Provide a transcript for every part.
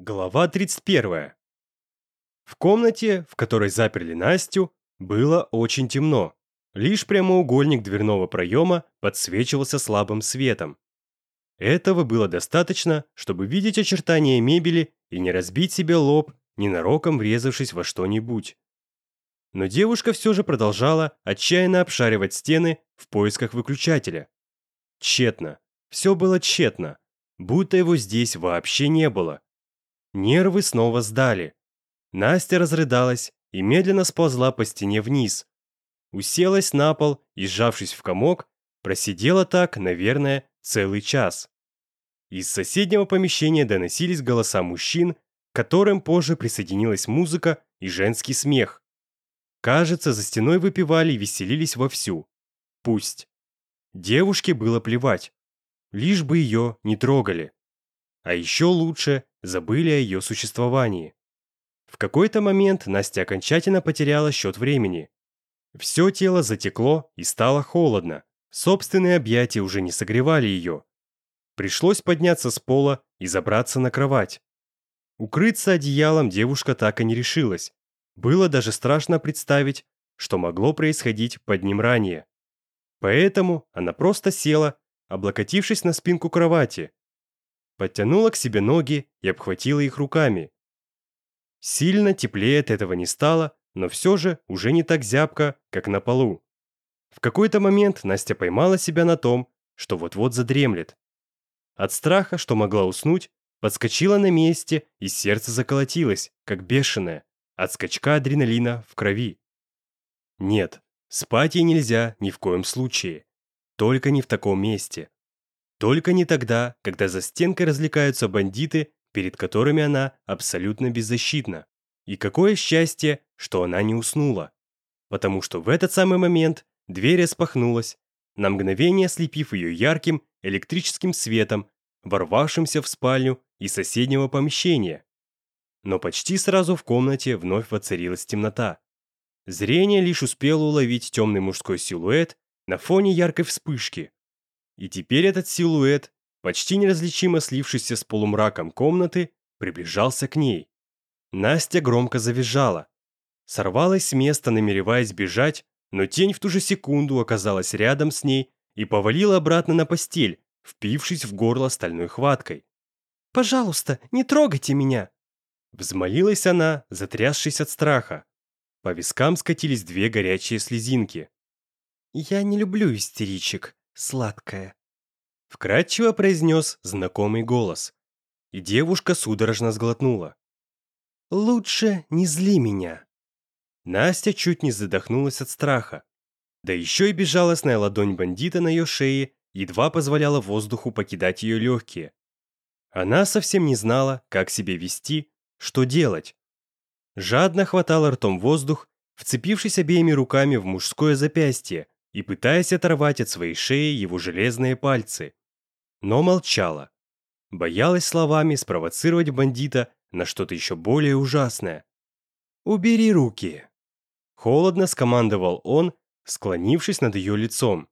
Глава 31. В комнате, в которой заперли Настю, было очень темно. Лишь прямоугольник дверного проема подсвечивался слабым светом. Этого было достаточно, чтобы видеть очертания мебели и не разбить себе лоб, ненароком врезавшись во что-нибудь. Но девушка все же продолжала отчаянно обшаривать стены в поисках выключателя. Тщетно. Все было тщетно. Будто его здесь вообще не было нервы снова сдали. Настя разрыдалась и медленно сползла по стене вниз. Уселась на пол и, сжавшись в комок, просидела так, наверное, целый час. Из соседнего помещения доносились голоса мужчин, к которым позже присоединилась музыка и женский смех. Кажется, за стеной выпивали и веселились вовсю. Пусть. Девушке было плевать. Лишь бы ее не трогали. А еще лучше, забыли о ее существовании. В какой-то момент Настя окончательно потеряла счет времени. Все тело затекло и стало холодно. Собственные объятия уже не согревали ее. Пришлось подняться с пола и забраться на кровать. Укрыться одеялом девушка так и не решилась. Было даже страшно представить, что могло происходить под ним ранее. Поэтому она просто села, облокотившись на спинку кровати, подтянула к себе ноги и обхватила их руками. Сильно теплее от этого не стало, но все же уже не так зябко, как на полу. В какой-то момент Настя поймала себя на том, что вот-вот задремлет. От страха, что могла уснуть, подскочила на месте и сердце заколотилось, как бешеное, от скачка адреналина в крови. Нет, спать ей нельзя ни в коем случае. Только не в таком месте. Только не тогда, когда за стенкой развлекаются бандиты, перед которыми она абсолютно беззащитна. И какое счастье, что она не уснула. Потому что в этот самый момент дверь распахнулась, на мгновение ослепив ее ярким электрическим светом, ворвавшимся в спальню из соседнего помещения. Но почти сразу в комнате вновь воцарилась темнота. Зрение лишь успело уловить темный мужской силуэт на фоне яркой вспышки, и теперь этот силуэт, почти неразличимо слившийся с полумраком комнаты, приближался к ней. Настя громко завизжала. Сорвалась с места, намереваясь бежать, но тень в ту же секунду оказалась рядом с ней и повалила обратно на постель, впившись в горло стальной хваткой. «Пожалуйста, не трогайте меня!» Взмолилась она, затрясшись от страха. По вискам скатились две горячие слезинки. «Я не люблю истеричек», сладкое». Вкратчиво произнес знакомый голос. И девушка судорожно сглотнула. «Лучше не зли меня». Настя чуть не задохнулась от страха. Да еще и безжалостная ладонь бандита на ее шее едва позволяла воздуху покидать ее легкие. Она совсем не знала, как себя вести, что делать. Жадно хватала ртом воздух, вцепившись обеими руками в мужское запястье, и пытаясь оторвать от своей шеи его железные пальцы. Но молчала. Боялась словами спровоцировать бандита на что-то еще более ужасное. «Убери руки!» Холодно скомандовал он, склонившись над ее лицом.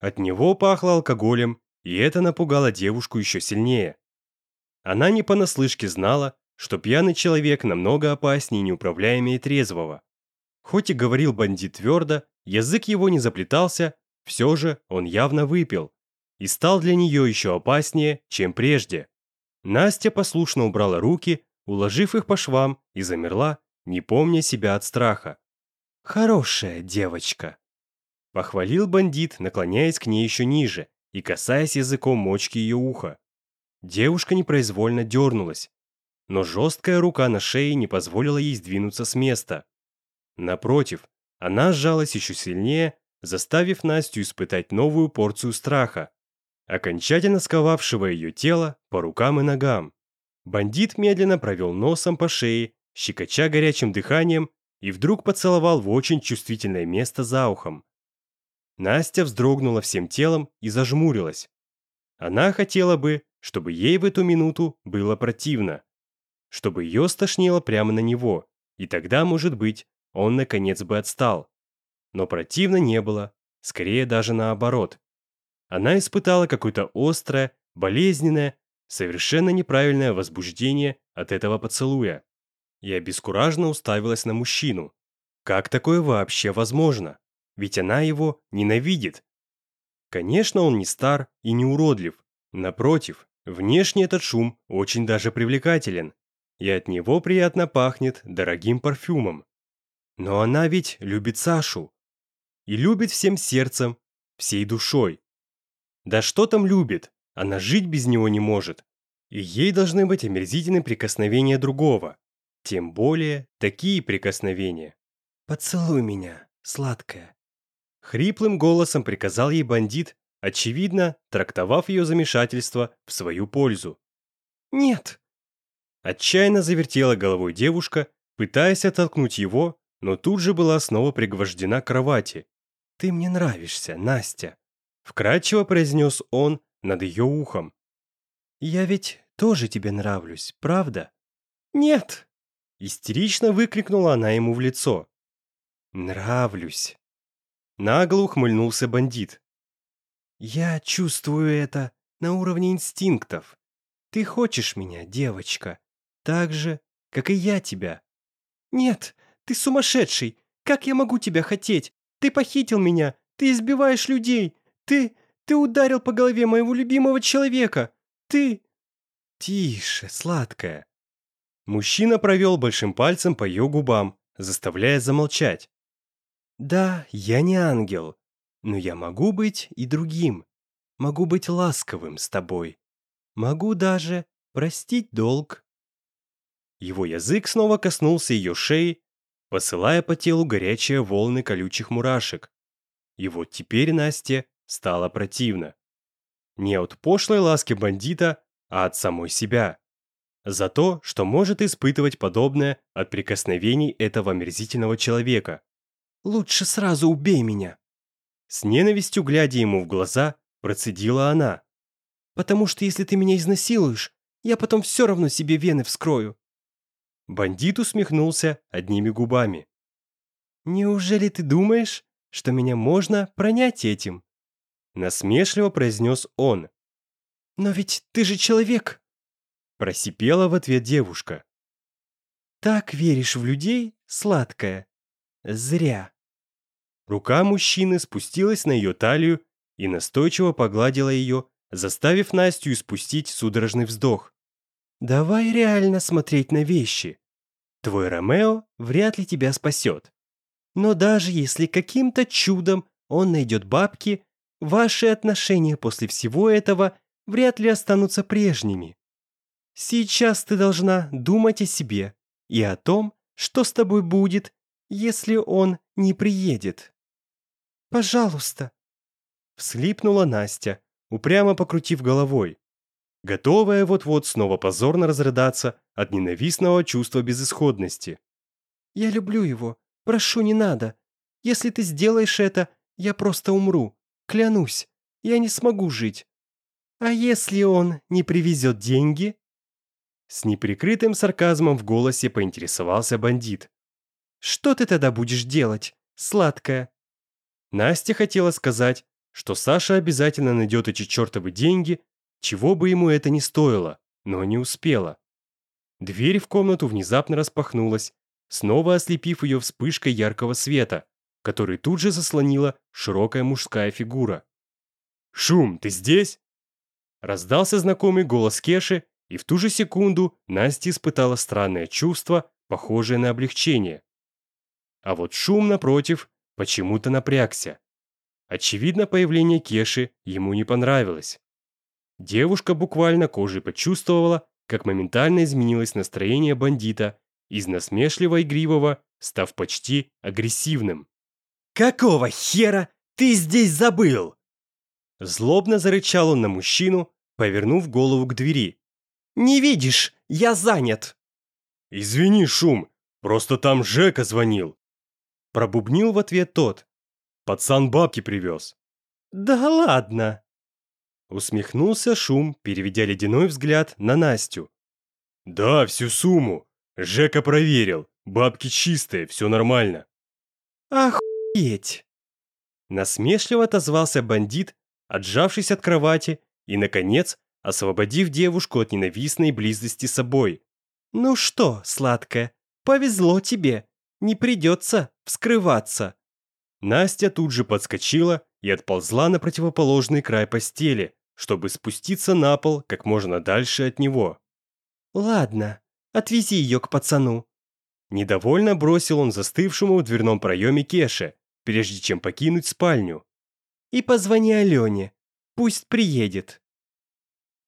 От него пахло алкоголем, и это напугало девушку еще сильнее. Она не понаслышке знала, что пьяный человек намного опаснее неуправляемее трезвого. Хоть и говорил бандит твердо, Язык его не заплетался, все же он явно выпил и стал для нее еще опаснее, чем прежде. Настя послушно убрала руки, уложив их по швам, и замерла, не помня себя от страха. «Хорошая девочка!» Похвалил бандит, наклоняясь к ней еще ниже и касаясь языком мочки ее уха. Девушка непроизвольно дернулась, но жесткая рука на шее не позволила ей сдвинуться с места. Напротив, а Она сжалась еще сильнее, заставив Настю испытать новую порцию страха, окончательно сковавшего ее тело по рукам и ногам. Бандит медленно провел носом по шее, щекоча горячим дыханием и вдруг поцеловал в очень чувствительное место за ухом. Настя вздрогнула всем телом и зажмурилась. Она хотела бы, чтобы ей в эту минуту было противно, чтобы ее стошнило прямо на него, и тогда, может быть, он, наконец, бы отстал. Но противно не было, скорее даже наоборот. Она испытала какое-то острое, болезненное, совершенно неправильное возбуждение от этого поцелуя. и обескураженно уставилась на мужчину. Как такое вообще возможно? Ведь она его ненавидит. Конечно, он не стар и не уродлив. Напротив, внешне этот шум очень даже привлекателен. И от него приятно пахнет дорогим парфюмом. Но она ведь любит Сашу. И любит всем сердцем, всей душой. Да что там любит? Она жить без него не может. И ей должны быть омерзительны прикосновения другого. Тем более такие прикосновения. «Поцелуй меня, сладкая». Хриплым голосом приказал ей бандит, очевидно, трактовав ее замешательство в свою пользу. «Нет!» Отчаянно завертела головой девушка, пытаясь оттолкнуть его, но тут же была снова пригвождена к кровати. «Ты мне нравишься, Настя», — вкрадчиво произнес он над ее ухом. «Я ведь тоже тебе нравлюсь, правда?» «Нет!» — истерично выкрикнула она ему в лицо. «Нравлюсь!» Нагло ухмыльнулся бандит. «Я чувствую это на уровне инстинктов. Ты хочешь меня, девочка, так же, как и я тебя». «Нет, ты сумасшедший! Как я могу тебя хотеть? Ты похитил меня! Ты избиваешь людей! Ты... Ты ударил по голове моего любимого человека! Ты...» «Тише, сладкая!» Мужчина провел большим пальцем по ее губам, заставляя замолчать. «Да, я не ангел, но я могу быть и другим. Могу быть ласковым с тобой. Могу даже простить долг». Его язык снова коснулся ее шеи, посылая по телу горячие волны колючих мурашек. И вот теперь Насте стало противно. Не от пошлой ласки бандита, а от самой себя. За то, что может испытывать подобное от прикосновений этого мерзительного человека. «Лучше сразу убей меня!» С ненавистью глядя ему в глаза, процедила она. «Потому что если ты меня изнасилуешь, я потом все равно себе вены вскрою. Бандит усмехнулся одними губами. «Неужели ты думаешь, что меня можно пронять этим?» Насмешливо произнес он. «Но ведь ты же человек!» Просипела в ответ девушка. «Так веришь в людей, сладкая? Зря!» Рука мужчины спустилась на ее талию и настойчиво погладила ее, заставив Настю испустить судорожный вздох. Давай реально смотреть на вещи. Твой Ромео вряд ли тебя спасет. Но даже если каким-то чудом он найдет бабки, ваши отношения после всего этого вряд ли останутся прежними. Сейчас ты должна думать о себе и о том, что с тобой будет, если он не приедет. «Пожалуйста!» Вслипнула Настя, упрямо покрутив головой готовая вот-вот снова позорно разрыдаться от ненавистного чувства безысходности. «Я люблю его. Прошу, не надо. Если ты сделаешь это, я просто умру. Клянусь, я не смогу жить. А если он не привезет деньги?» С неприкрытым сарказмом в голосе поинтересовался бандит. «Что ты тогда будешь делать, сладкая?» Настя хотела сказать, что Саша обязательно найдет эти чертовы деньги чего бы ему это ни стоило, но не успела. Дверь в комнату внезапно распахнулась, снова ослепив ее вспышкой яркого света, который тут же заслонила широкая мужская фигура. «Шум, ты здесь?» Раздался знакомый голос Кеши, и в ту же секунду Настя испытала странное чувство, похожее на облегчение. А вот шум, напротив, почему-то напрягся. Очевидно, появление Кеши ему не понравилось. Девушка буквально кожей почувствовала, как моментально изменилось настроение бандита из насмешливо игривого, став почти агрессивным. «Какого хера ты здесь забыл?» Злобно зарычал он на мужчину, повернув голову к двери. «Не видишь, я занят!» «Извини, шум, просто там Жека звонил!» Пробубнил в ответ тот. «Пацан бабки привез!» «Да ладно!» Усмехнулся Шум, переведя ледяной взгляд на Настю. «Да, всю сумму. Жека проверил. Бабки чистые, все нормально». «Охуеть!» Насмешливо отозвался бандит, отжавшись от кровати и, наконец, освободив девушку от ненавистной близости с собой. «Ну что, сладкая, повезло тебе. Не придется вскрываться». Настя тут же подскочила и отползла на противоположный край постели, чтобы спуститься на пол как можно дальше от него. «Ладно, отвези ее к пацану». Недовольно бросил он застывшему в дверном проеме Кеше, прежде чем покинуть спальню. «И позвони Алене, пусть приедет».